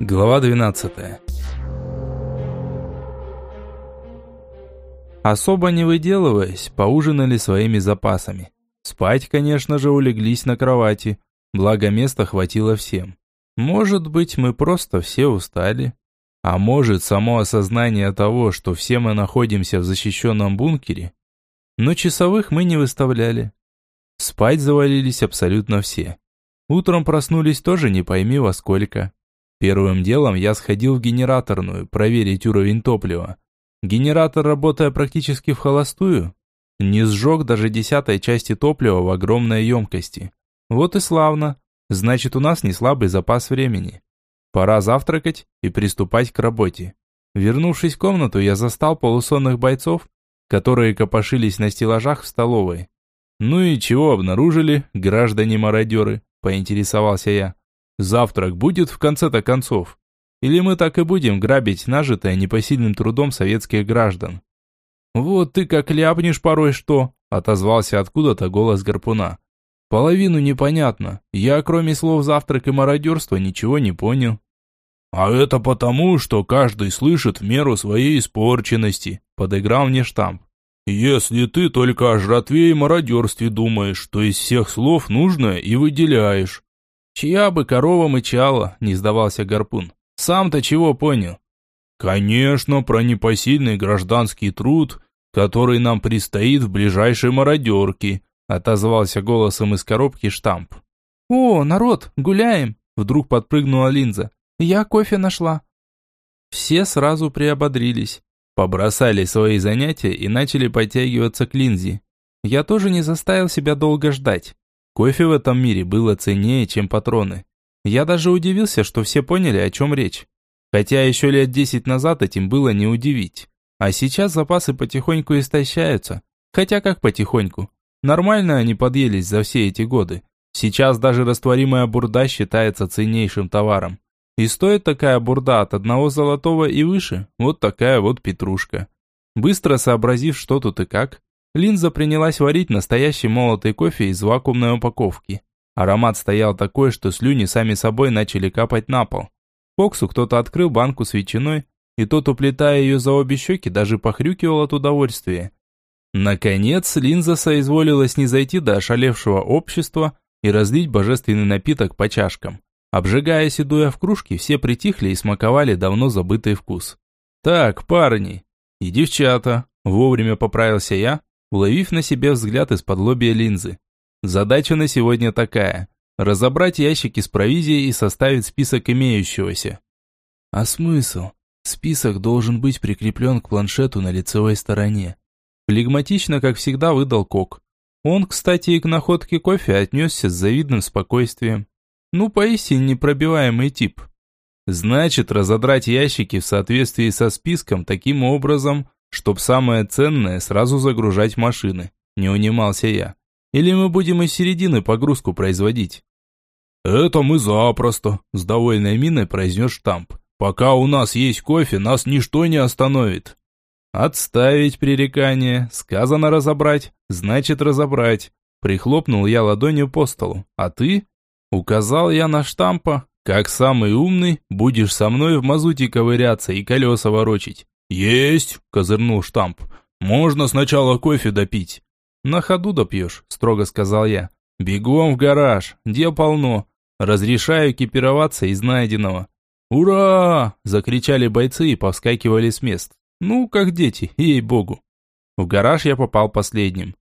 Глава 12. Особо не выделываясь, поужинали своими запасами. Спать, конечно же, улеглись на кровати, благо места хватило всем. Может быть, мы просто все устали. А может, само осознание того, что все мы находимся в защищенном бункере. Но часовых мы не выставляли. Спать завалились абсолютно все. Утром проснулись тоже не пойми во сколько. Первым делом я сходил в генераторную, проверить уровень топлива. Генератор, работая практически в холостую, не сжег даже десятой части топлива в огромной емкости. Вот и славно. Значит, у нас не слабый запас времени. Пора завтракать и приступать к работе. Вернувшись в комнату, я застал полусонных бойцов, которые копошились на стеллажах в столовой. «Ну и чего обнаружили, граждане-мародеры?» – поинтересовался я. Завтрак будет в конце-то концов? Или мы так и будем грабить нажитое непосильным трудом советских граждан? Вот ты как ляпнешь порой что, отозвался откуда-то голос гарпуна. Половину непонятно. Я, кроме слов завтрак и мародерство, ничего не понял. А это потому, что каждый слышит в меру своей испорченности, подыграл мне штамп. Если ты только о жратве и мародерстве думаешь, то из всех слов нужное и выделяешь. «Чья бы корова мычала?» – не сдавался Гарпун. «Сам-то чего понял?» «Конечно, про непосильный гражданский труд, который нам предстоит в ближайшей мародерке», – отозвался голосом из коробки штамп. «О, народ, гуляем!» – вдруг подпрыгнула линза. «Я кофе нашла». Все сразу приободрились, побросали свои занятия и начали подтягиваться к линзе. Я тоже не заставил себя долго ждать. Кофе в этом мире было ценнее, чем патроны. Я даже удивился, что все поняли, о чем речь. Хотя еще лет десять назад этим было не удивить. А сейчас запасы потихоньку истощаются. Хотя как потихоньку? Нормально они подъелись за все эти годы. Сейчас даже растворимая бурда считается ценнейшим товаром. И стоит такая бурда от одного золотого и выше, вот такая вот петрушка. Быстро сообразив, что тут и как, Линза принялась варить настоящий молотый кофе из вакуумной упаковки. Аромат стоял такой, что слюни сами собой начали капать на пол. Коксу кто-то открыл банку с ветчиной, и тот, уплетая ее за обе щеки, даже похрюкивал от удовольствия. Наконец, Линза соизволилась не зайти до ошалевшего общества и разлить божественный напиток по чашкам. Обжигая седуя в кружке, все притихли и смаковали давно забытый вкус. «Так, парни и девчата», вовремя поправился я, уловив на себе взгляд из-под лобья линзы. Задача на сегодня такая – разобрать ящики с провизией и составить список имеющегося. А смысл? Список должен быть прикреплен к планшету на лицевой стороне. Флегматично, как всегда, выдал Кок. Он, кстати, и к находке кофе отнесся с завидным спокойствием. Ну, поистине непробиваемый тип. Значит, разодрать ящики в соответствии со списком таким образом, чтоб самое ценное сразу загружать машины. Не унимался я. Или мы будем из середины погрузку производить? Это мы запросто, с довольной миной произнес штамп. Пока у нас есть кофе, нас ничто не остановит. Отставить пререкание, сказано разобрать, значит разобрать. Прихлопнул я ладонью по столу. А ты? Указал я на штампа. Как самый умный, будешь со мной в мазуте ковыряться и колеса ворочить. «Есть!» – козырнул штамп. «Можно сначала кофе допить». «На ходу допьешь», – строго сказал я. «Бегом в гараж, дел полно. Разрешаю экипироваться из найденного». «Ура!» – закричали бойцы и повскакивали с мест. Ну, как дети, ей-богу. В гараж я попал последним.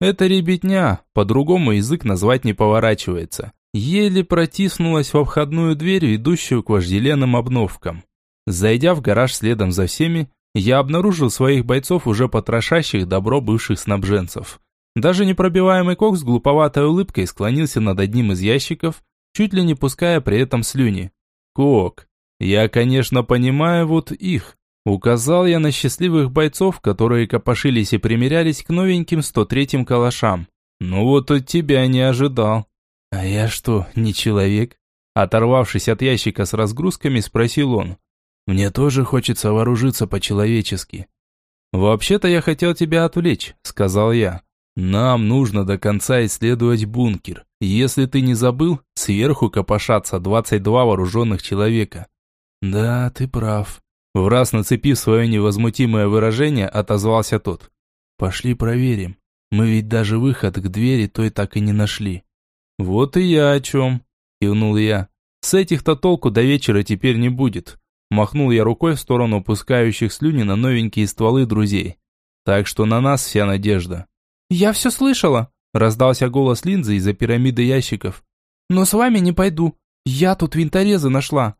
Это ребятня, по-другому язык назвать не поворачивается. Еле протиснулась во входную дверь, ведущую к вожделенным обновкам. Зайдя в гараж следом за всеми, я обнаружил своих бойцов, уже потрошащих добро бывших снабженцев. Даже непробиваемый кок с глуповатой улыбкой склонился над одним из ящиков, чуть ли не пуская при этом слюни. «Кок, я, конечно, понимаю вот их», Указал я на счастливых бойцов, которые копошились и примерялись к новеньким 103-м калашам. Ну вот от тебя не ожидал. А я что, не человек? Оторвавшись от ящика с разгрузками, спросил он. Мне тоже хочется вооружиться по-человечески. Вообще-то я хотел тебя отвлечь, сказал я. Нам нужно до конца исследовать бункер. Если ты не забыл, сверху копошатся 22 вооруженных человека. Да, ты прав. В раз нацепив свое невозмутимое выражение, отозвался тот. Пошли проверим. Мы ведь даже выход к двери той так и не нашли. Вот и я о чем, кивнул я. С этих-то толку до вечера теперь не будет. Махнул я рукой в сторону опускающих слюни на новенькие стволы друзей. Так что на нас вся надежда. «Я все слышала», – раздался голос Линзы из-за пирамиды ящиков. «Но с вами не пойду. Я тут винторезы нашла».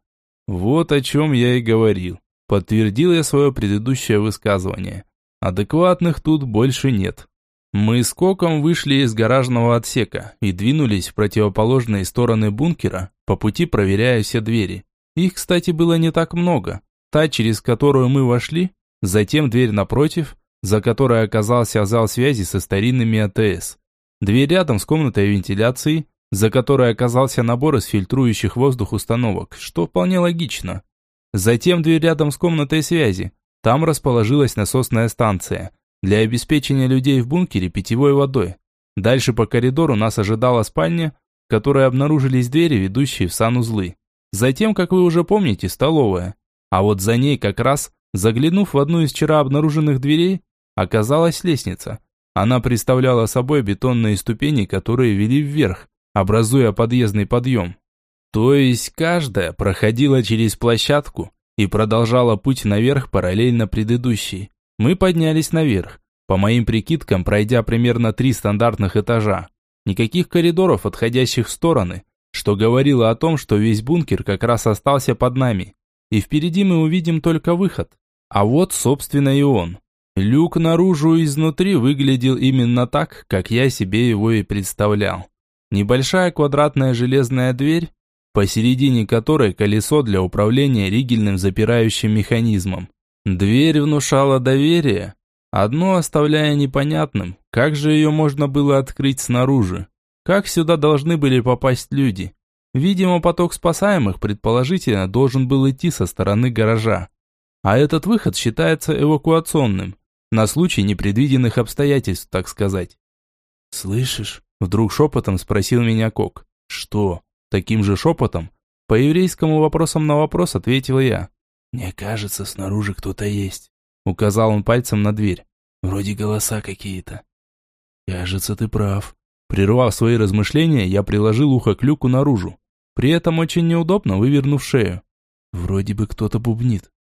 Вот о чем я и говорил. Подтвердил я свое предыдущее высказывание. Адекватных тут больше нет. Мы с Коком вышли из гаражного отсека и двинулись в противоположные стороны бункера, по пути проверяя все двери. Их, кстати, было не так много. Та, через которую мы вошли, затем дверь напротив, за которой оказался зал связи со старинными АТС. Дверь рядом с комнатой вентиляции, за которой оказался набор из фильтрующих воздух установок, что вполне логично. Затем дверь рядом с комнатой связи. Там расположилась насосная станция для обеспечения людей в бункере питьевой водой. Дальше по коридору нас ожидала спальня, в которой обнаружились двери, ведущие в санузлы. Затем, как вы уже помните, столовая. А вот за ней как раз, заглянув в одну из вчера обнаруженных дверей, оказалась лестница. Она представляла собой бетонные ступени, которые вели вверх, образуя подъездный подъем. То есть каждая проходила через площадку и продолжала путь наверх параллельно предыдущей. Мы поднялись наверх, по моим прикидкам, пройдя примерно три стандартных этажа. Никаких коридоров, отходящих в стороны, что говорило о том, что весь бункер как раз остался под нами. И впереди мы увидим только выход. А вот, собственно, и он. Люк наружу изнутри выглядел именно так, как я себе его и представлял. Небольшая квадратная железная дверь, посередине которой колесо для управления ригельным запирающим механизмом. Дверь внушала доверие, одно оставляя непонятным, как же ее можно было открыть снаружи. Как сюда должны были попасть люди? Видимо, поток спасаемых, предположительно, должен был идти со стороны гаража. А этот выход считается эвакуационным, на случай непредвиденных обстоятельств, так сказать. «Слышишь?» – вдруг шепотом спросил меня Кок. «Что?» Таким же шепотом, по еврейскому вопросам на вопрос, ответил я. «Мне кажется, снаружи кто-то есть», – указал он пальцем на дверь. «Вроде голоса какие-то». «Кажется, ты прав», Прервав свои размышления, я приложил ухо к люку наружу. При этом очень неудобно, вывернув шею. Вроде бы кто-то бубнит.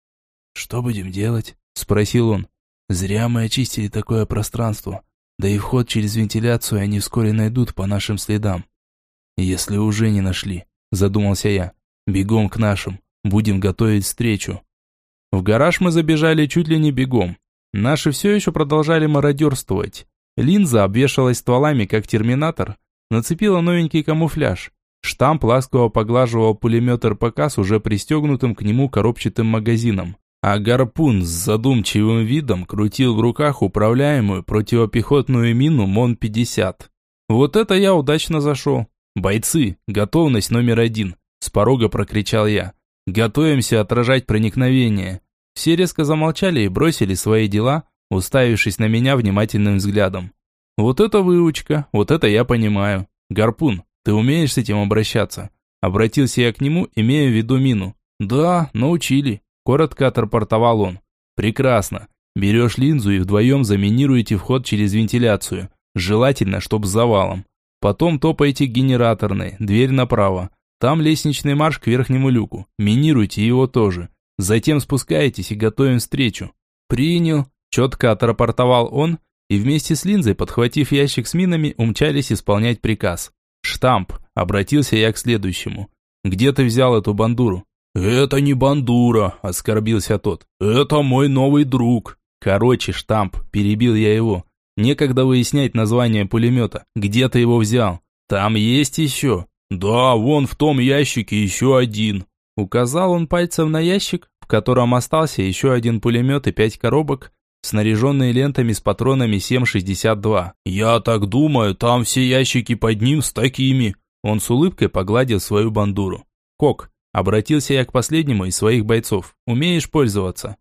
«Что будем делать?» – спросил он. «Зря мы очистили такое пространство. Да и вход через вентиляцию они вскоре найдут по нашим следам». «Если уже не нашли», – задумался я. «Бегом к нашим. Будем готовить встречу». В гараж мы забежали чуть ли не бегом. Наши все еще продолжали мародерствовать. Линза обвешалась стволами, как терминатор, нацепила новенький камуфляж. Штамп ласково поглаживал пулемет РПК с уже пристегнутым к нему коробчатым магазином. А гарпун с задумчивым видом крутил в руках управляемую противопехотную мину МОН-50. Вот это я удачно зашел. «Бойцы, готовность номер один!» С порога прокричал я. «Готовимся отражать проникновение!» Все резко замолчали и бросили свои дела, уставившись на меня внимательным взглядом. Вот это выучка, вот это я понимаю. Гарпун, ты умеешь с этим обращаться? Обратился я к нему, имея в виду мину. Да, научили. Коротко отрапортовал он. Прекрасно. Берешь линзу и вдвоем заминируете вход через вентиляцию. Желательно, чтоб с завалом. Потом топаете к генераторной, дверь направо. Там лестничный марш к верхнему люку. Минируйте его тоже. Затем спускаетесь и готовим встречу. Принял. Четко отрапортовал он, и вместе с линзой, подхватив ящик с минами, умчались исполнять приказ. «Штамп», — обратился я к следующему. «Где ты взял эту бандуру?» «Это не бандура», — оскорбился тот. «Это мой новый друг». «Короче, штамп», — перебил я его. «Некогда выяснять название пулемета. Где ты его взял?» «Там есть еще». «Да, вон в том ящике еще один». Указал он пальцем на ящик, в котором остался еще один пулемет и пять коробок, снаряженные лентами с патронами 7,62. «Я так думаю, там все ящики под ним с такими». Он с улыбкой погладил свою бандуру. «Кок», обратился я к последнему из своих бойцов, «умеешь пользоваться?»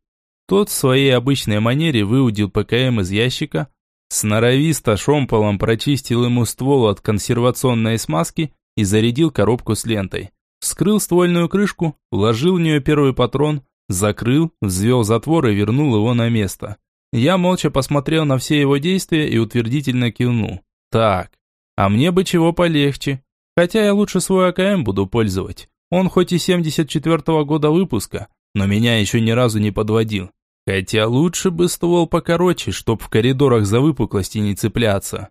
Тот в своей обычной манере выудил ПКМ из ящика, сноровисто шомполом прочистил ему ствол от консервационной смазки и зарядил коробку с лентой. Вскрыл ствольную крышку, вложил в нее первый патрон, закрыл, взвел затвор и вернул его на место. Я молча посмотрел на все его действия и утвердительно кивнул. Так, а мне бы чего полегче. Хотя я лучше свой АКМ буду пользовать. Он хоть и 74-го года выпуска, но меня еще ни разу не подводил. Хотя лучше бы ствол покороче, чтоб в коридорах за выпуклости не цепляться.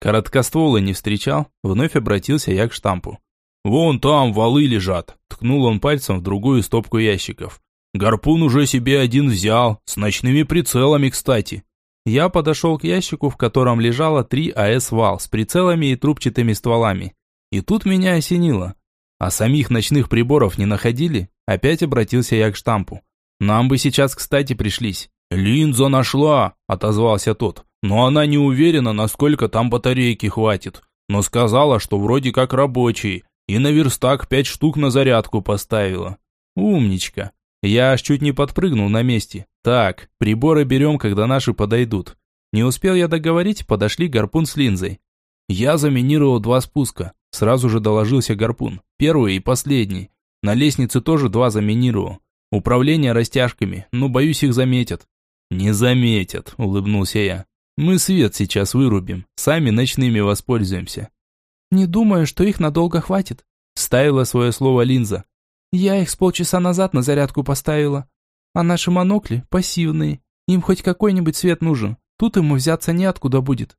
Короткостволы не встречал, вновь обратился я к штампу. «Вон там валы лежат», – ткнул он пальцем в другую стопку ящиков. «Гарпун уже себе один взял, с ночными прицелами, кстати». Я подошел к ящику, в котором лежало три АС-вал с прицелами и трубчатыми стволами. И тут меня осенило. А самих ночных приборов не находили? Опять обратился я к штампу. Нам бы сейчас, кстати, пришлись. «Линза нашла», – отозвался тот. «Но она не уверена, насколько там батарейки хватит. Но сказала, что вроде как рабочие. И на верстак пять штук на зарядку поставила». «Умничка». Я аж чуть не подпрыгнул на месте. «Так, приборы берем, когда наши подойдут». Не успел я договорить, подошли гарпун с линзой. Я заминировал два спуска. Сразу же доложился гарпун. Первый и последний. На лестнице тоже два заминировал. Управление растяжками, но боюсь их заметят. Не заметят, улыбнулся я. Мы свет сейчас вырубим, сами ночными воспользуемся. Не думаю, что их надолго хватит, ставила свое слово линза. Я их с полчаса назад на зарядку поставила. А наши монокли пассивные. Им хоть какой-нибудь свет нужен. Тут ему взяться неоткуда будет.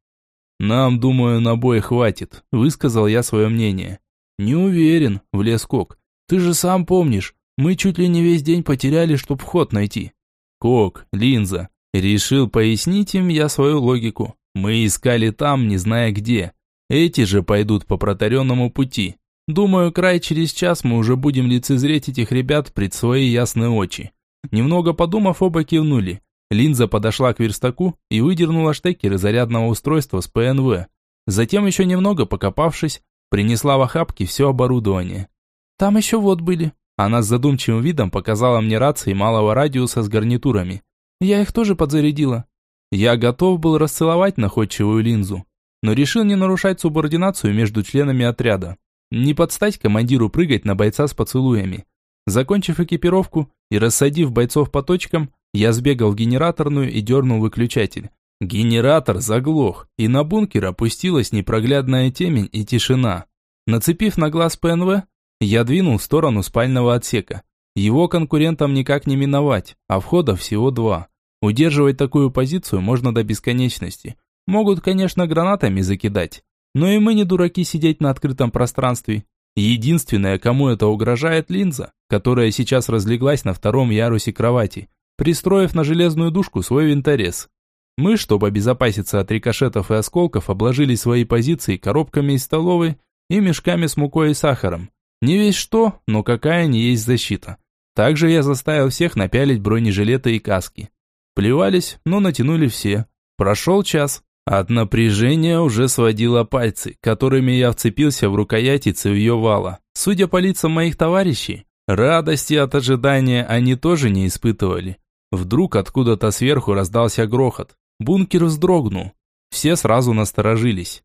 Нам, думаю, на бой хватит, высказал я свое мнение. Не уверен, влез Кок. Ты же сам помнишь, мы чуть ли не весь день потеряли, чтобы вход найти. Кок, линза. Решил пояснить им я свою логику. Мы искали там, не зная где. Эти же пойдут по протаренному пути. Думаю, край через час мы уже будем лицезреть этих ребят пред свои ясные очи. Немного подумав, оба кивнули. Линза подошла к верстаку и выдернула штекеры зарядного устройства с ПНВ. Затем еще немного покопавшись, принесла в охапке все оборудование. «Там еще вот были», она с задумчивым видом показала мне рации малого радиуса с гарнитурами. Я их тоже подзарядила. Я готов был расцеловать находчивую линзу, но решил не нарушать субординацию между членами отряда. Не подстать командиру прыгать на бойца с поцелуями. Закончив экипировку и рассадив бойцов по точкам, я сбегал в генераторную и дернул выключатель. Генератор заглох, и на бункер опустилась непроглядная темень и тишина. Нацепив на глаз ПНВ, я двинул в сторону спального отсека. Его конкурентам никак не миновать, а входов всего два. Удерживать такую позицию можно до бесконечности. Могут, конечно, гранатами закидать. Но и мы не дураки сидеть на открытом пространстве. Единственное, кому это угрожает линза, которая сейчас разлеглась на втором ярусе кровати, пристроив на железную дужку свой винторез. Мы, чтобы обезопаситься от рикошетов и осколков, обложили свои позиции коробками из столовой и мешками с мукой и сахаром. Не весь что, но какая не есть защита. Также я заставил всех напялить бронежилеты и каски. Плевались, но натянули все. Прошел час. От напряжения уже сводило пальцы, которыми я вцепился в рукояти цевьё вала. Судя по лицам моих товарищей, радости от ожидания они тоже не испытывали. Вдруг откуда-то сверху раздался грохот. Бункер вздрогнул. Все сразу насторожились.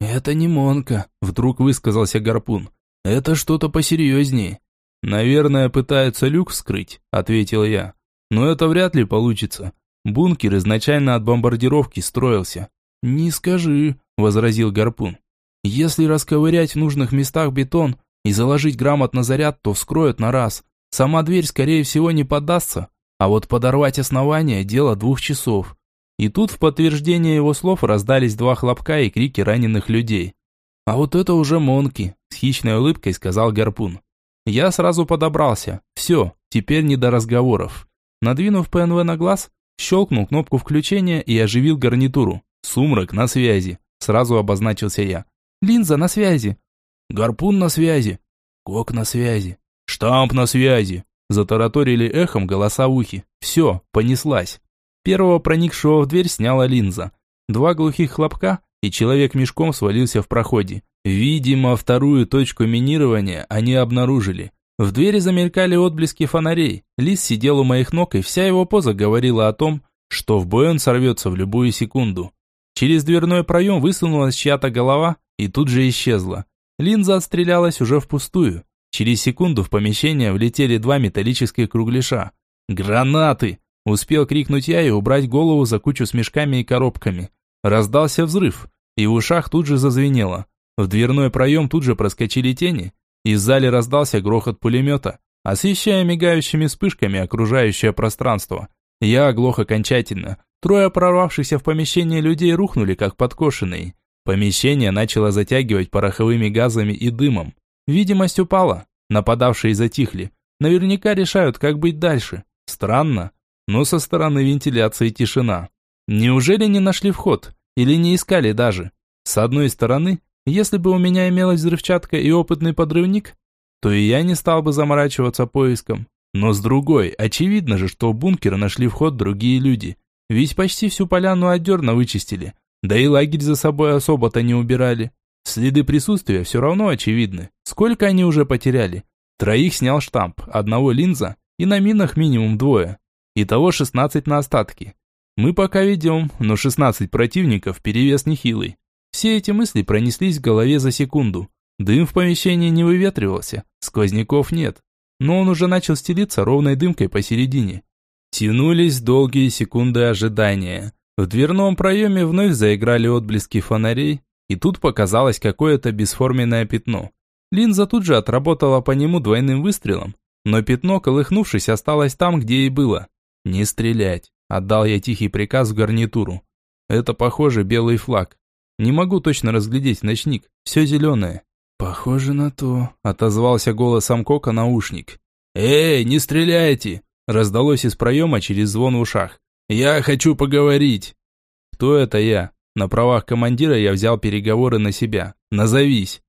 «Это не Монка», — вдруг высказался Гарпун. Это что-то посерьезнее. Наверное, пытаются люк вскрыть, ответил я. Но это вряд ли получится. Бункер изначально от бомбардировки строился. Не скажи, возразил Гарпун. Если расковырять в нужных местах бетон и заложить грамотно заряд, то вскроют на раз. Сама дверь, скорее всего, не поддастся. А вот подорвать основание – дело двух часов. И тут в подтверждение его слов раздались два хлопка и крики раненых людей. А вот это уже Монки, с хищной улыбкой сказал Гарпун. Я сразу подобрался. Все, теперь не до разговоров. Надвинув ПНВ на глаз, щелкнул кнопку включения и оживил гарнитуру. Сумрак на связи. Сразу обозначился я. Линза на связи. Гарпун на связи. Кок на связи. Штамп на связи. Затараторили эхом голоса в ухе. Все, понеслась. Первого проникшего в дверь сняла линза. Два глухих хлопка, и человек мешком свалился в проходе. Видимо, вторую точку минирования они обнаружили. В двери замелькали отблески фонарей. Лис сидел у моих ног, и вся его поза говорила о том, что в бой он сорвется в любую секунду. Через дверной проем высунулась чья-то голова и тут же исчезла. Линза отстрелялась уже впустую. Через секунду в помещение влетели два металлических кругляша. «Гранаты!» – успел крикнуть я и убрать голову за кучу с мешками и коробками. Раздался взрыв, и в ушах тут же зазвенело. В дверной проем тут же проскочили тени, и в зале раздался грохот пулемета, освещая мигающими вспышками окружающее пространство. Я оглох окончательно. Трое прорвавшихся в помещение людей рухнули, как подкошенные. Помещение начало затягивать пороховыми газами и дымом. Видимость упала. Нападавшие затихли. Наверняка решают, как быть дальше. Странно, но со стороны вентиляции тишина. Неужели не нашли вход? Или не искали даже? С одной стороны, если бы у меня имелась взрывчатка и опытный подрывник, то и я не стал бы заморачиваться поиском. Но с другой, очевидно же, что в бункер нашли вход другие люди. Ведь почти всю поляну от вычистили. Да и лагерь за собой особо-то не убирали. Следы присутствия все равно очевидны. Сколько они уже потеряли? Троих снял штамп, одного линза и на минах минимум двое. Итого 16 на остатки. Мы пока ведем, но 16 противников перевес нехилый. Все эти мысли пронеслись в голове за секунду. Дым в помещении не выветривался, сквозняков нет. Но он уже начал стелиться ровной дымкой посередине. Тянулись долгие секунды ожидания. В дверном проеме вновь заиграли отблески фонарей, и тут показалось какое-то бесформенное пятно. Линза тут же отработала по нему двойным выстрелом, но пятно, колыхнувшись, осталось там, где и было. «Не стрелять», – отдал я тихий приказ в гарнитуру. «Это, похоже, белый флаг. Не могу точно разглядеть ночник, все зеленое». «Похоже на то», – отозвался голосом Кока наушник. «Эй, не стреляйте!» – раздалось из проема через звон в ушах. «Я хочу поговорить!» «Кто это я?» На правах командира я взял переговоры на себя. «Назовись!»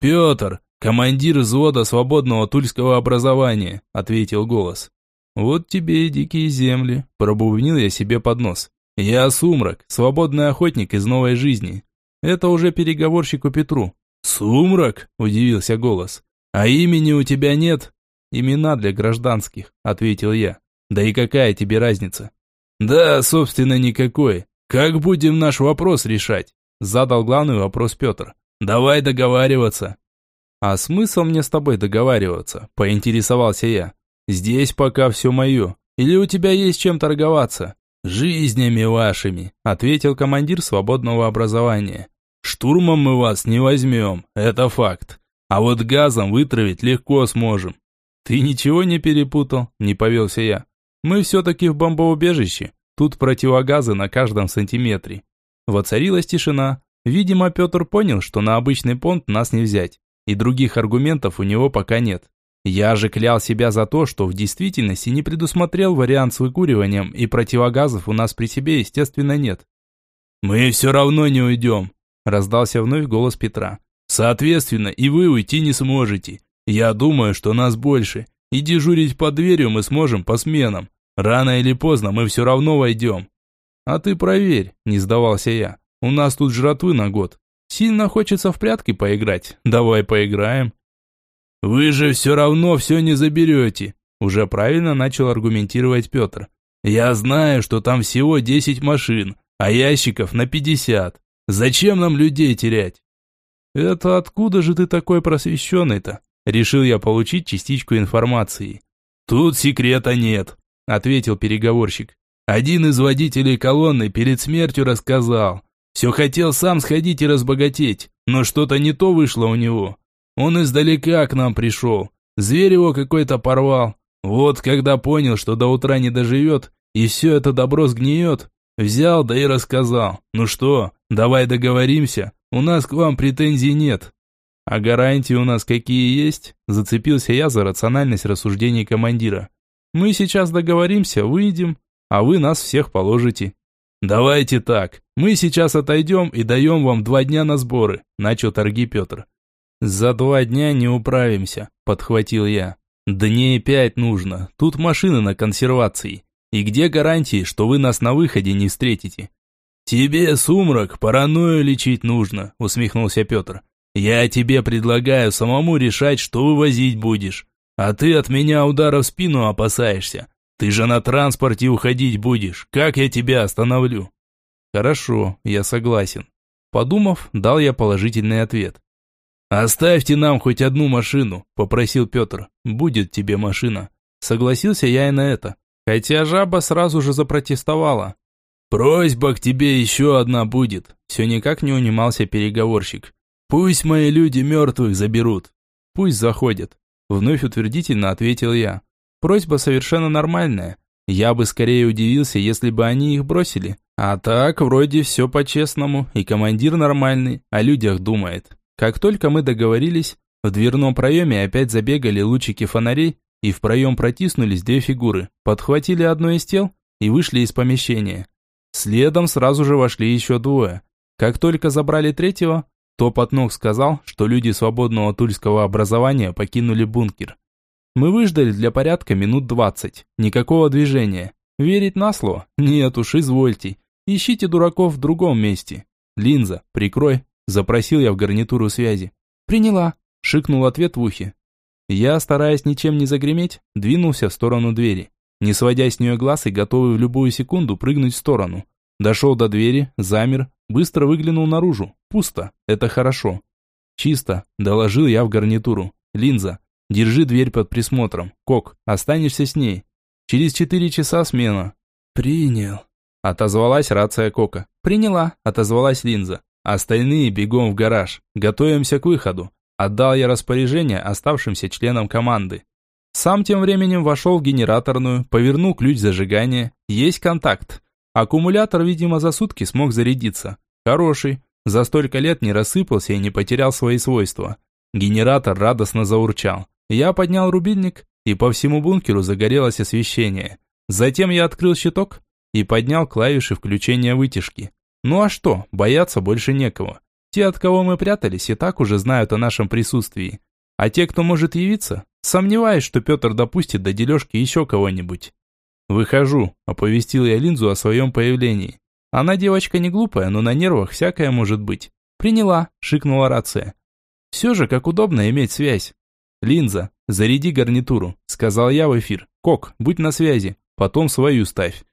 «Петр, командир взвода свободного тульского образования», ответил голос. «Вот тебе и дикие земли», пробубнил я себе под нос. «Я Сумрак, свободный охотник из новой жизни». Это уже переговорщику Петру. «Сумрак?» – удивился голос. «А имени у тебя нет?» «Имена для гражданских», – ответил я. «Да и какая тебе разница?» «Да, собственно, никакой. Как будем наш вопрос решать?» Задал главный вопрос Петр. «Давай договариваться». «А смысл мне с тобой договариваться?» Поинтересовался я. «Здесь пока все мое. Или у тебя есть чем торговаться?» «Жизнями вашими», ответил командир свободного образования. «Штурмом мы вас не возьмем, это факт. А вот газом вытравить легко сможем». «Ты ничего не перепутал?» – не повелся я. Мы все-таки в бомбоубежище. Тут противогазы на каждом сантиметре. Воцарилась тишина. Видимо, Петр понял, что на обычный понт нас не взять. И других аргументов у него пока нет. Я же клял себя за то, что в действительности не предусмотрел вариант с выкуриванием, и противогазов у нас при себе, естественно, нет. «Мы все равно не уйдем», – раздался вновь голос Петра. «Соответственно, и вы уйти не сможете. Я думаю, что нас больше, и дежурить под дверью мы сможем по сменам. Рано или поздно мы все равно войдем. А ты проверь, не сдавался я. У нас тут жратвы на год. Сильно хочется в прятки поиграть. Давай поиграем. Вы же все равно все не заберете. Уже правильно начал аргументировать Петр. Я знаю, что там всего 10 машин, а ящиков на 50. Зачем нам людей терять? Это откуда же ты такой просвещенный-то? Решил я получить частичку информации. «Тут секрета нет», – ответил переговорщик. «Один из водителей колонны перед смертью рассказал. Все хотел сам сходить и разбогатеть, но что-то не то вышло у него. Он издалека к нам пришел. Зверь его какой-то порвал. Вот когда понял, что до утра не доживет, и все это добро сгниет, взял да и рассказал. Ну что, давай договоримся, у нас к вам претензий нет. А гарантии у нас какие есть? Зацепился я за рациональность рассуждений командира. Мы сейчас договоримся, выйдем, а вы нас всех положите. Давайте так, мы сейчас отойдем и даем вам два дня на сборы, начал торги Петр. За два дня не управимся, подхватил я. Дней пять нужно, тут машины на консервации. И где гарантии, что вы нас на выходе не встретите? Тебе, сумрак, паранойю лечить нужно, усмехнулся Петр. Я тебе предлагаю самому решать, что вывозить будешь. А ты от меня удара в спину опасаешься. Ты же на транспорте уходить будешь. Как я тебя остановлю? Хорошо, я согласен. Подумав, дал я положительный ответ. «Оставьте нам хоть одну машину», – попросил Петр. «Будет тебе машина». Согласился я и на это. Хотя жаба сразу же запротестовала. «Просьба к тебе еще одна будет», – все никак не унимался переговорщик. «Пусть мои люди мертвых заберут». «Пусть заходят», – вновь утвердительно ответил я. Просьба совершенно нормальная. Я бы скорее удивился, если бы они их бросили. А так, вроде все по-честному, и командир нормальный, о людях думает. Как только мы договорились, в дверном проеме опять забегали лучики фонарей, и в проем протиснулись две фигуры, подхватили одно из тел и вышли из помещения. Следом сразу же вошли еще двое. Как только забрали третьего, то Потног сказал, что люди свободного тульского образования покинули бункер. Мы выждали для порядка минут двадцать. Никакого движения. Верить на слово? Нет уж, извольте. Ищите дураков в другом месте. Линза, прикрой. Запросил я в гарнитуру связи. Приняла. Шикнул ответ в ухе. Я, стараясь ничем не загреметь, двинулся в сторону двери, не сводя с нее глаз и готовый в любую секунду прыгнуть в сторону. Дошел до двери, замер, быстро выглянул наружу. Пусто. Это хорошо. Чисто, доложил я в гарнитуру. Линза, держи дверь под присмотром. Кок, останешься с ней. Через четыре часа смена. Принял. Отозвалась рация Кока. Приняла, отозвалась Линза. Остальные бегом в гараж. Готовимся к выходу. Отдал я распоряжение оставшимся членам команды. Сам тем временем вошел в генераторную, повернул ключ зажигания. Есть контакт. Аккумулятор, видимо, за сутки смог зарядиться. Хороший. За столько лет не рассыпался и не потерял свои свойства. Генератор радостно заурчал. Я поднял рубильник, и по всему бункеру загорелось освещение. Затем я открыл щиток и поднял клавиши включения вытяжки. Ну а что, бояться больше некого. Те, от кого мы прятались, и так уже знают о нашем присутствии. А те, кто может явиться, сомневаюсь, что Петр допустит до дележки еще кого-нибудь. «Выхожу», – оповестил я Линзу о своем появлении. Она девочка не глупая, но на нервах всякое может быть. «Приняла», – шикнула рация. «Все же, как удобно иметь связь». «Линза, заряди гарнитуру», – сказал я в эфир. «Кок, будь на связи, потом свою ставь».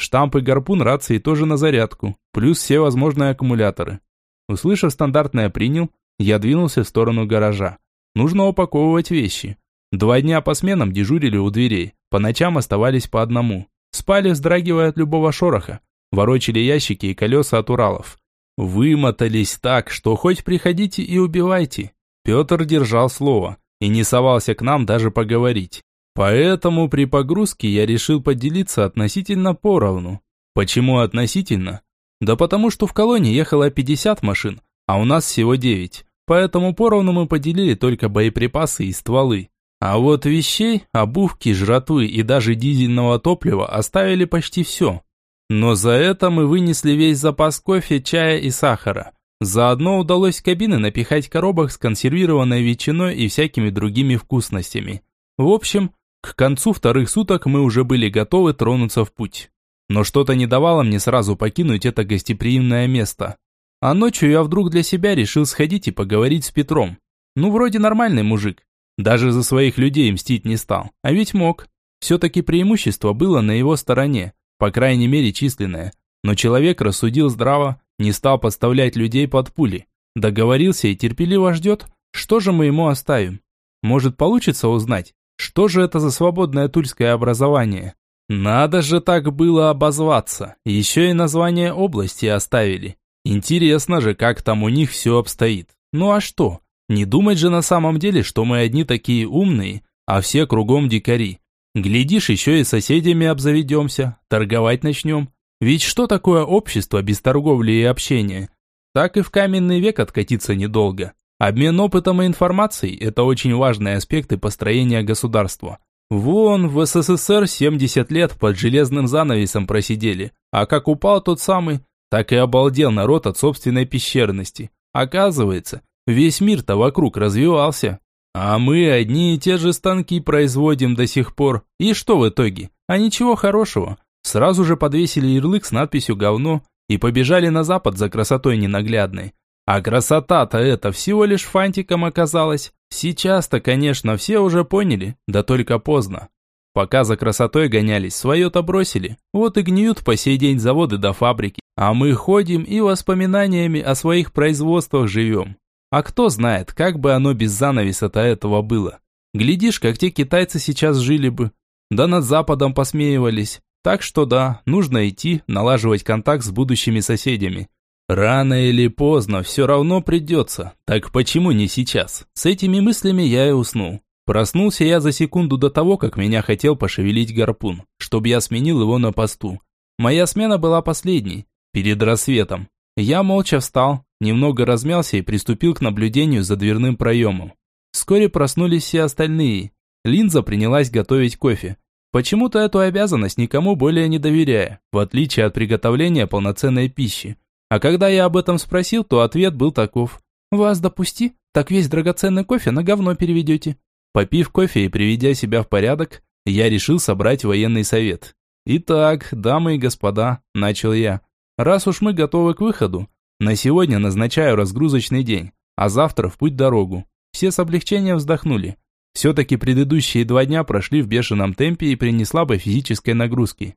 Штамп и гарпун рации тоже на зарядку, плюс все возможные аккумуляторы. Услышав стандартное «принял», я двинулся в сторону гаража. Нужно упаковывать вещи. Два дня по сменам дежурили у дверей, по ночам оставались по одному. Спали, вздрагивая от любого шороха. Ворочили ящики и колеса от Уралов. Вымотались так, что хоть приходите и убивайте. Петр держал слово и не совался к нам даже поговорить. Поэтому при погрузке я решил поделиться относительно поровну. Почему относительно? Да потому что в колонии ехало 50 машин, а у нас всего 9. Поэтому поровну мы поделили только боеприпасы и стволы. А вот вещей, обувки, жратвы и даже дизельного топлива оставили почти все. Но за это мы вынесли весь запас кофе, чая и сахара. Заодно удалось в кабины напихать коробок с консервированной ветчиной и всякими другими вкусностями. В общем, к концу вторых суток мы уже были готовы тронуться в путь но что-то не давало мне сразу покинуть это гостеприимное место. А ночью я вдруг для себя решил сходить и поговорить с Петром. Ну, вроде нормальный мужик. Даже за своих людей мстить не стал. А ведь мог. Все-таки преимущество было на его стороне, по крайней мере численное. Но человек рассудил здраво, не стал подставлять людей под пули. Договорился и терпеливо ждет, что же мы ему оставим. Может получится узнать, что же это за свободное тульское образование. Надо же так было обозваться. Еще и название области оставили. Интересно же, как там у них все обстоит. Ну а что? Не думать же на самом деле, что мы одни такие умные, а все кругом дикари. Глядишь, еще и соседями обзаведемся, торговать начнем. Ведь что такое общество без торговли и общения? Так и в каменный век откатиться недолго. Обмен опытом и информацией – это очень важные аспекты построения государства. Вон, в СССР 70 лет под железным занавесом просидели, а как упал тот самый, так и обалдел народ от собственной пещерности. Оказывается, весь мир-то вокруг развивался. А мы одни и те же станки производим до сих пор. И что в итоге? А ничего хорошего. Сразу же подвесили ярлык с надписью «говно» и побежали на запад за красотой ненаглядной. А красота-то это всего лишь фантиком оказалась. Сейчас-то, конечно, все уже поняли, да только поздно. Пока за красотой гонялись, свое-то бросили. Вот и гниют по сей день заводы до фабрики. А мы ходим и воспоминаниями о своих производствах живем. А кто знает, как бы оно без занавеса-то этого было. Глядишь, как те китайцы сейчас жили бы. Да над Западом посмеивались. Так что да, нужно идти, налаживать контакт с будущими соседями. Рано или поздно все равно придется. Так почему не сейчас? С этими мыслями я и уснул. Проснулся я за секунду до того, как меня хотел пошевелить гарпун, чтобы я сменил его на посту. Моя смена была последней, перед рассветом. Я молча встал, немного размялся и приступил к наблюдению за дверным проемом. Вскоре проснулись все остальные. Линза принялась готовить кофе. Почему-то эту обязанность никому более не доверяя, в отличие от приготовления полноценной пищи. А когда я об этом спросил, то ответ был таков. «Вас допусти, так весь драгоценный кофе на говно переведете». Попив кофе и приведя себя в порядок, я решил собрать военный совет. «Итак, дамы и господа», – начал я, – «раз уж мы готовы к выходу, на сегодня назначаю разгрузочный день, а завтра в путь-дорогу». Все с облегчением вздохнули. Все-таки предыдущие два дня прошли в бешеном темпе и принесла бы физической нагрузки.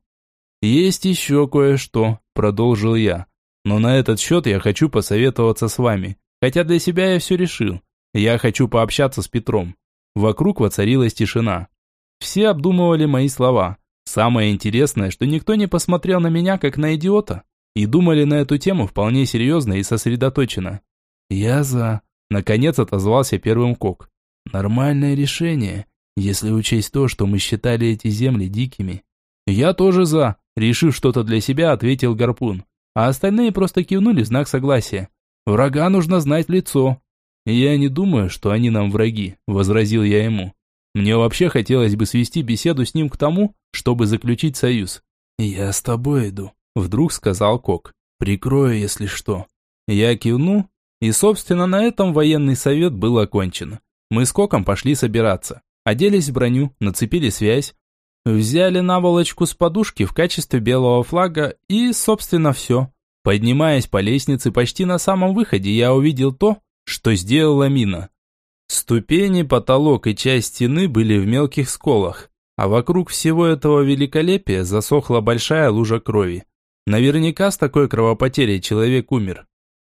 «Есть еще кое-что», – продолжил я. «Но на этот счет я хочу посоветоваться с вами. Хотя для себя я все решил. Я хочу пообщаться с Петром». Вокруг воцарилась тишина. Все обдумывали мои слова. Самое интересное, что никто не посмотрел на меня как на идиота. И думали на эту тему вполне серьезно и сосредоточенно. «Я за...» – наконец отозвался первым Кок. Нормальное решение, если учесть то, что мы считали эти земли дикими. Я тоже за, решив что-то для себя, ответил Гарпун. А остальные просто кивнули в знак согласия. Врага нужно знать лицо. Я не думаю, что они нам враги, возразил я ему. Мне вообще хотелось бы свести беседу с ним к тому, чтобы заключить союз. Я с тобой иду, вдруг сказал Кок. Прикрою, если что. Я кивнул, и, собственно, на этом военный совет был окончен. Мы с Коком пошли собираться. Оделись в броню, нацепили связь, взяли наволочку с подушки в качестве белого флага и, собственно, все. Поднимаясь по лестнице почти на самом выходе, я увидел то, что сделала мина. Ступени, потолок и часть стены были в мелких сколах, а вокруг всего этого великолепия засохла большая лужа крови. Наверняка с такой кровопотерей человек умер.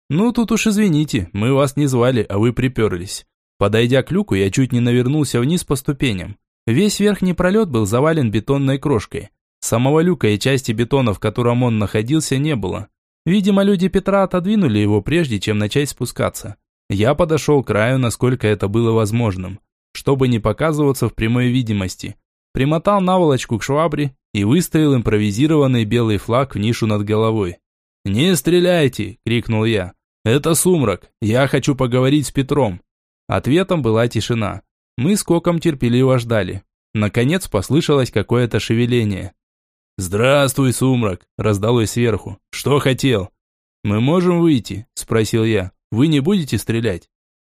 Ну тут уж извините, мы вас не звали, а вы приперлись. Подойдя к люку, я чуть не навернулся вниз по ступеням. Весь верхний пролет был завален бетонной крошкой. Самого люка и части бетона, в котором он находился, не было. Видимо, люди Петра отодвинули его, прежде чем начать спускаться. Я подошел к краю, насколько это было возможным, чтобы не показываться в прямой видимости. Примотал наволочку к швабре и выставил импровизированный белый флаг в нишу над головой. «Не стреляйте!» – крикнул я. «Это сумрак. Я хочу поговорить с Петром». Ответом была тишина. Мы с Коком терпеливо ждали. Наконец послышалось какое-то шевеление. «Здравствуй, сумрак!» – раздалось сверху. «Что хотел?» «Мы можем выйти?» – спросил я. «Вы не будете стрелять?»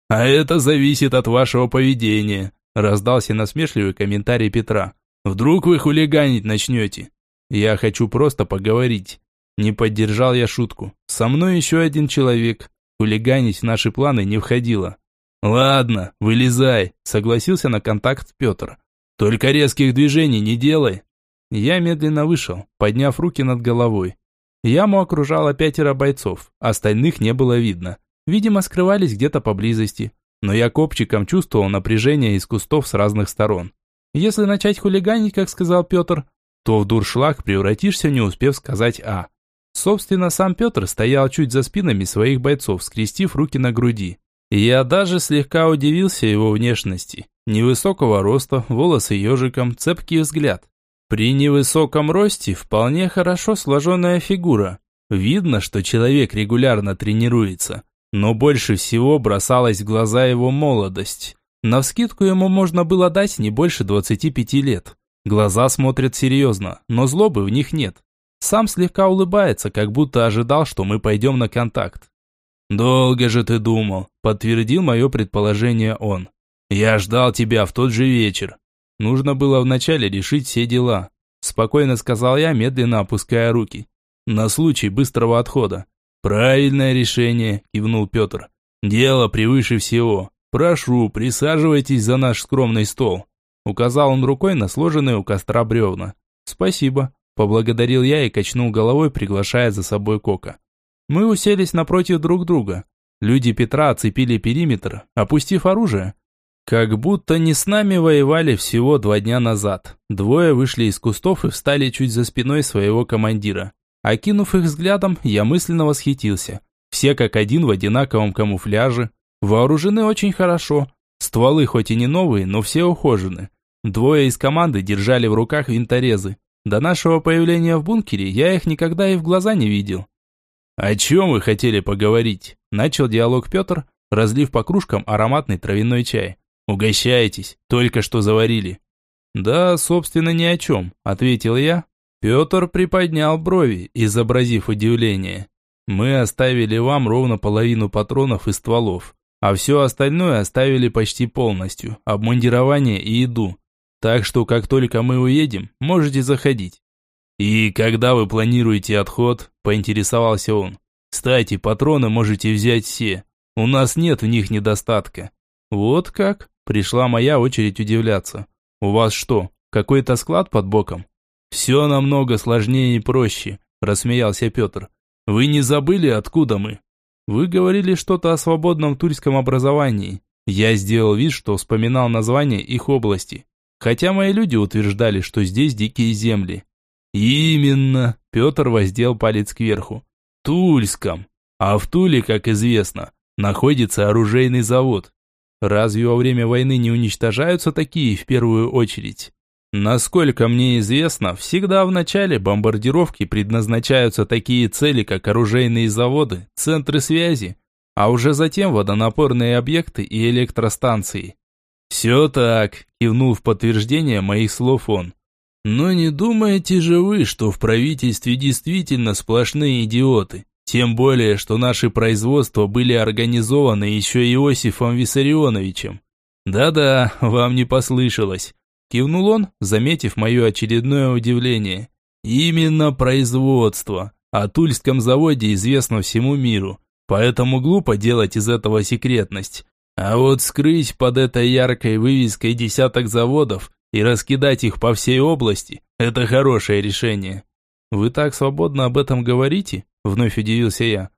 «А это зависит от вашего поведения», – раздался насмешливый комментарий Петра. «Вдруг вы хулиганить начнете?» «Я хочу просто поговорить». Не поддержал я шутку. «Со мной еще один человек. Хулиганить в наши планы не входило. «Ладно, вылезай», – согласился на контакт Петр. «Только резких движений не делай». Я медленно вышел, подняв руки над головой. Яму окружало пятеро бойцов, остальных не было видно. Видимо, скрывались где-то поблизости. Но я копчиком чувствовал напряжение из кустов с разных сторон. Если начать хулиганить, как сказал Петр, то в дуршлаг превратишься, не успев сказать «а». Собственно, сам Петр стоял чуть за спинами своих бойцов, скрестив руки на груди. Я даже слегка удивился его внешности. Невысокого роста, волосы ежиком, цепкий взгляд. При невысоком росте вполне хорошо сложенная фигура. Видно, что человек регулярно тренируется. Но больше всего бросалась в глаза его молодость. Навскидку ему можно было дать не больше 25 лет. Глаза смотрят серьезно, но злобы в них нет. Сам слегка улыбается, как будто ожидал, что мы пойдем на контакт. «Долго же ты думал», – подтвердил мое предположение он. «Я ждал тебя в тот же вечер. Нужно было вначале решить все дела», – спокойно сказал я, медленно опуская руки. «На случай быстрого отхода». «Правильное решение», – кивнул Петр. «Дело превыше всего. Прошу, присаживайтесь за наш скромный стол», – указал он рукой на сложенные у костра бревна. «Спасибо», – поблагодарил я и качнул головой, приглашая за собой Кока. Мы уселись напротив друг друга. Люди Петра оцепили периметр, опустив оружие. Как будто не с нами воевали всего два дня назад. Двое вышли из кустов и встали чуть за спиной своего командира. Окинув их взглядом, я мысленно восхитился. Все как один в одинаковом камуфляже. Вооружены очень хорошо. Стволы хоть и не новые, но все ухожены. Двое из команды держали в руках винторезы. До нашего появления в бункере я их никогда и в глаза не видел. «О чем вы хотели поговорить?» Начал диалог Петр, разлив по кружкам ароматный травяной чай. «Угощайтесь, только что заварили». «Да, собственно, ни о чем», – ответил я. Петр приподнял брови, изобразив удивление. «Мы оставили вам ровно половину патронов и стволов, а все остальное оставили почти полностью, обмундирование и еду. Так что, как только мы уедем, можете заходить». «И когда вы планируете отход?» – поинтересовался он. «Кстати, патроны можете взять все. У нас нет в них недостатка». «Вот как?» – пришла моя очередь удивляться. «У вас что, какой-то склад под боком?» «Все намного сложнее и проще», – рассмеялся Петр. «Вы не забыли, откуда мы?» «Вы говорили что-то о свободном тульском образовании. Я сделал вид, что вспоминал название их области. Хотя мои люди утверждали, что здесь дикие земли. Именно, Петр воздел палец кверху. Тульском. А в Туле, как известно, находится оружейный завод. Разве во время войны не уничтожаются такие в первую очередь? Насколько мне известно, всегда в начале бомбардировки предназначаются такие цели, как оружейные заводы, центры связи, а уже затем водонапорные объекты и электростанции. «Все так», – кивнул в подтверждение моих слов он. «Но не думаете же вы, что в правительстве действительно сплошные идиоты? Тем более, что наши производства были организованы еще Иосифом Виссарионовичем. Да-да, вам не послышалось». Кивнул он, заметив мое очередное удивление. «Именно производство. О Тульском заводе известно всему миру, поэтому глупо делать из этого секретность. А вот скрыть под этой яркой вывеской десяток заводов и раскидать их по всей области – это хорошее решение. Вы так свободно об этом говорите? Вновь удивился я.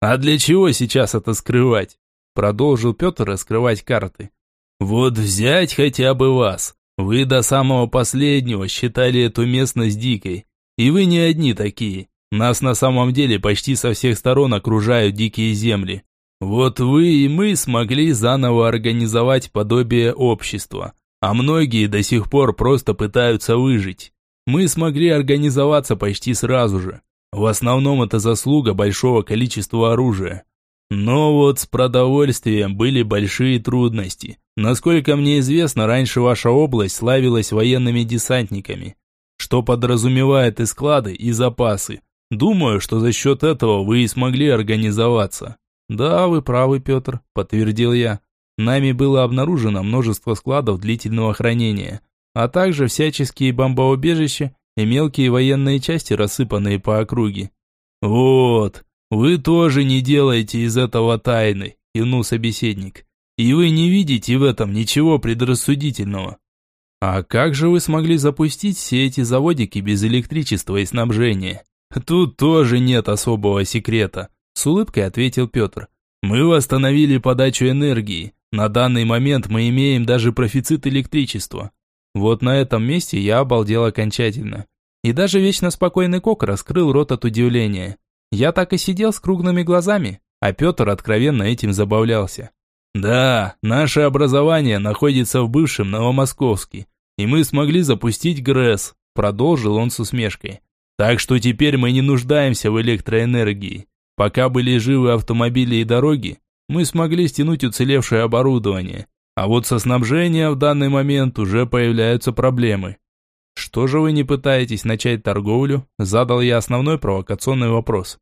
А для чего сейчас это скрывать? Продолжил Петр раскрывать карты. Вот взять хотя бы вас. Вы до самого последнего считали эту местность дикой. И вы не одни такие. Нас на самом деле почти со всех сторон окружают дикие земли. Вот вы и мы смогли заново организовать подобие общества, а многие до сих пор просто пытаются выжить. Мы смогли организоваться почти сразу же. В основном это заслуга большого количества оружия. Но вот с продовольствием были большие трудности. Насколько мне известно, раньше ваша область славилась военными десантниками, что подразумевает и склады, и запасы. Думаю, что за счет этого вы и смогли организоваться. «Да, вы правы, Петр», – подтвердил я. «Нами было обнаружено множество складов длительного хранения, а также всяческие бомбоубежища и мелкие военные части, рассыпанные по округе». «Вот, вы тоже не делаете из этого тайны», – кивнул собеседник. «И вы не видите в этом ничего предрассудительного». «А как же вы смогли запустить все эти заводики без электричества и снабжения?» «Тут тоже нет особого секрета», с улыбкой ответил Петр. «Мы восстановили подачу энергии. На данный момент мы имеем даже профицит электричества». Вот на этом месте я обалдел окончательно. И даже вечно спокойный Кок раскрыл рот от удивления. Я так и сидел с круглыми глазами, а Петр откровенно этим забавлялся. «Да, наше образование находится в бывшем Новомосковске, и мы смогли запустить ГРЭС», продолжил он с усмешкой. «Так что теперь мы не нуждаемся в электроэнергии. Пока были живы автомобили и дороги, мы смогли стянуть уцелевшее оборудование. А вот со снабжением в данный момент уже появляются проблемы. «Что же вы не пытаетесь начать торговлю?» Задал я основной провокационный вопрос.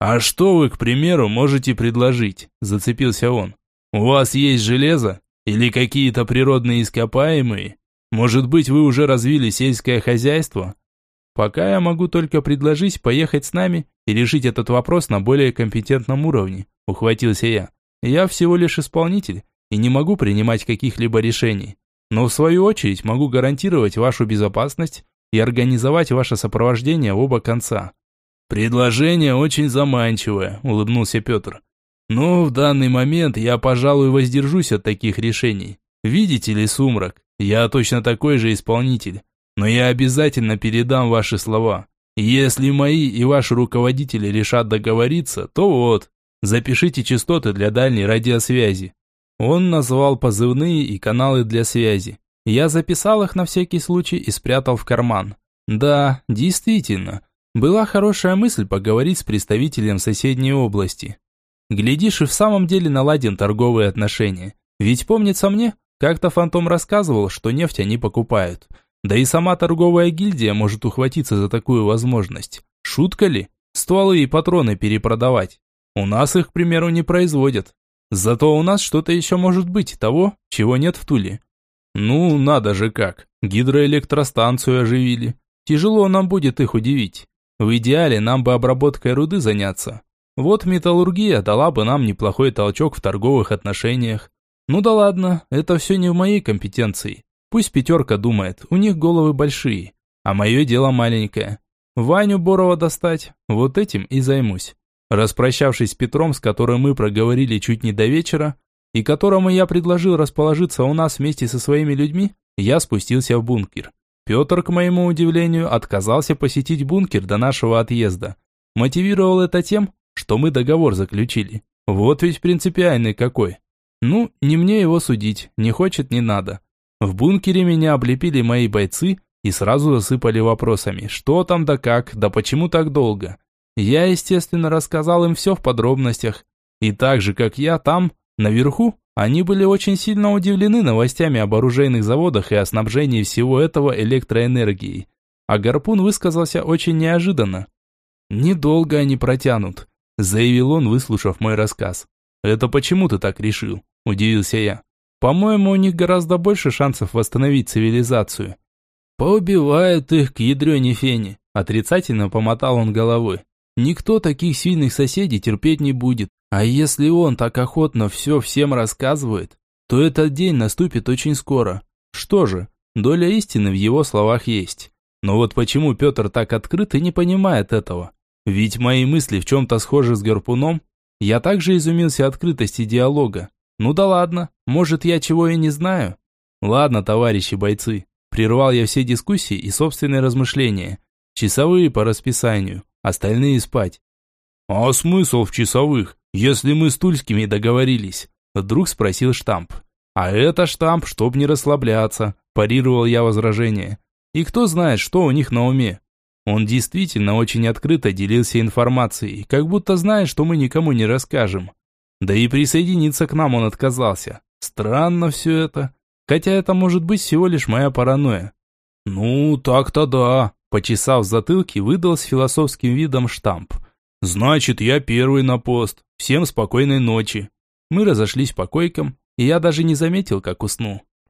«А что вы, к примеру, можете предложить?» Зацепился он. «У вас есть железо? Или какие-то природные ископаемые? Может быть, вы уже развили сельское хозяйство? Пока я могу только предложить поехать с нами и решить этот вопрос на более компетентном уровне, ухватился я. Я всего лишь исполнитель и не могу принимать каких-либо решений. Но в свою очередь могу гарантировать вашу безопасность и организовать ваше сопровождение в оба конца. Предложение очень заманчивое, улыбнулся Петр. Но в данный момент я, пожалуй, воздержусь от таких решений. Видите ли, сумрак, я точно такой же исполнитель. Но я обязательно передам ваши слова. Если мои и ваши руководители решат договориться, то вот, запишите частоты для дальней радиосвязи. Он назвал позывные и каналы для связи. Я записал их на всякий случай и спрятал в карман. Да, действительно, была хорошая мысль поговорить с представителем соседней области. Глядишь, и в самом деле наладим торговые отношения. Ведь помнится мне, как-то Фантом рассказывал, что нефть они покупают. Да и сама торговая гильдия может ухватиться за такую возможность. Шутка ли? Стволы и патроны перепродавать. У нас их, к примеру, не производят. Зато у нас что-то еще может быть того, чего нет в Туле. Ну, надо же как. Гидроэлектростанцию оживили. Тяжело нам будет их удивить. В идеале нам бы обработкой руды заняться. Вот металлургия дала бы нам неплохой толчок в торговых отношениях. Ну да ладно, это все не в моей компетенции. Пусть пятерка думает, у них головы большие, а мое дело маленькое. Ваню Борова достать, вот этим и займусь. Распрощавшись с Петром, с которым мы проговорили чуть не до вечера, и которому я предложил расположиться у нас вместе со своими людьми, я спустился в бункер. Петр, к моему удивлению, отказался посетить бункер до нашего отъезда. Мотивировал это тем, что мы договор заключили. Вот ведь принципиальный какой. Ну, не мне его судить, не хочет, не надо. В бункере меня облепили мои бойцы и сразу засыпали вопросами, что там да как, да почему так долго. Я, естественно, рассказал им все в подробностях. И так же, как я там, наверху, они были очень сильно удивлены новостями об оружейных заводах и о снабжении всего этого электроэнергией. А Гарпун высказался очень неожиданно. «Недолго они протянут», – заявил он, выслушав мой рассказ. «Это почему ты так решил?» – удивился я. «По-моему, у них гораздо больше шансов восстановить цивилизацию». «Поубивают их к ядрене фени», – отрицательно помотал он головой. Никто таких сильных соседей терпеть не будет. А если он так охотно все всем рассказывает, то этот день наступит очень скоро. Что же, доля истины в его словах есть. Но вот почему Петр так открыт и не понимает этого? Ведь мои мысли в чем-то схожи с Гарпуном. Я также изумился открытости диалога. Ну да ладно, может я чего и не знаю. Ладно, товарищи бойцы, прервал я все дискуссии и собственные размышления. Часовые по расписанию остальные спать. «А смысл в часовых, если мы с Тульскими договорились?» Вдруг спросил штамп. «А это штамп, чтоб не расслабляться», парировал я возражение. «И кто знает, что у них на уме?» Он действительно очень открыто делился информацией, как будто знает, что мы никому не расскажем. Да и присоединиться к нам он отказался. Странно все это. Хотя это может быть всего лишь моя паранойя. «Ну, так-то да», Почесав затылки, выдал с философским видом штамп. «Значит, я первый на пост. Всем спокойной ночи». Мы разошлись по койкам, и я даже не заметил, как уснул.